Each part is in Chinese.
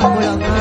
我会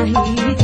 爱你